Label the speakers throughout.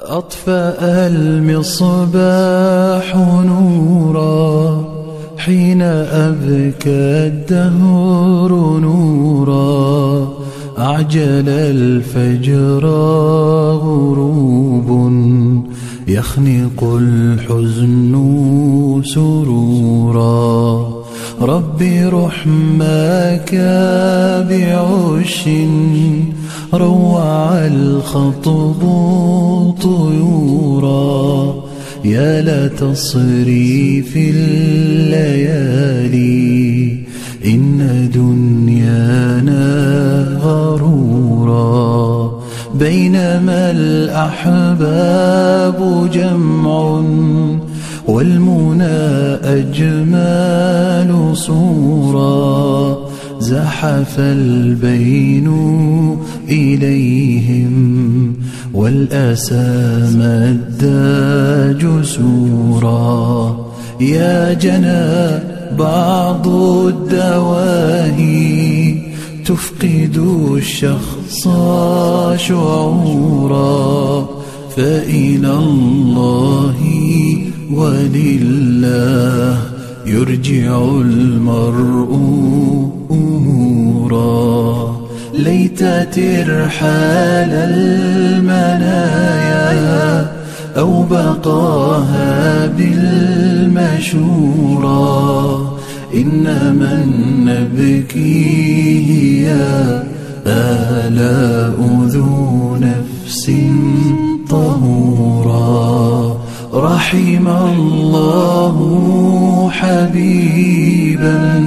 Speaker 1: أطفأ المصباح نورا حين أبكى الدهر نورا أعجل الفجر غروب يخنق الحزن سرورا ربي رحمك بعش روع الخطب طيورا يا لا تصري في الليالي إن دنيانا غرورا بينما الأحباب جمع والمنى أجمال صورا. زحف البين إليهم والأسى مدى جسورا يا جنى بعض الدواهي تفقد الشخص شعورا. فإلى الله ولله يرجع المرء أمورا ليت ترحال المنايا أو بقاها بالمشورى إنما نبكيه يا آلاء رحم الله حبيبا.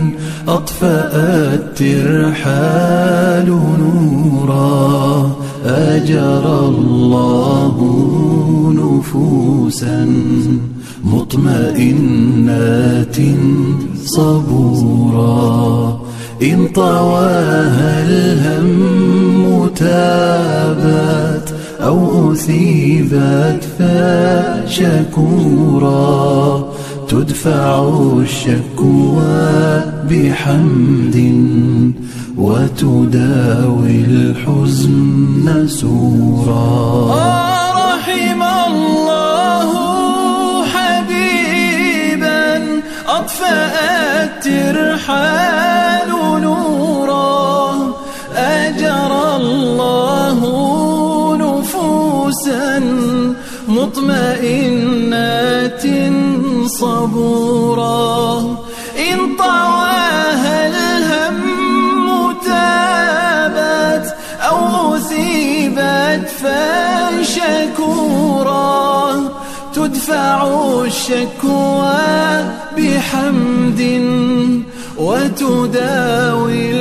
Speaker 1: أطفأت الترحال نورا. أجر الله نفوسا. مطمئنات صبورا. إن طواها الهم تابت أو أثيبت فشكورا تدفع الشكوى بحمد وتداوي الحزن سورا.
Speaker 2: رحم الله حبيبا أطفأت مطمئنات صبورا. إن طواها الهم تابت أو أثيبت فشكورا. تدفع الشكوى بحمد وتداوي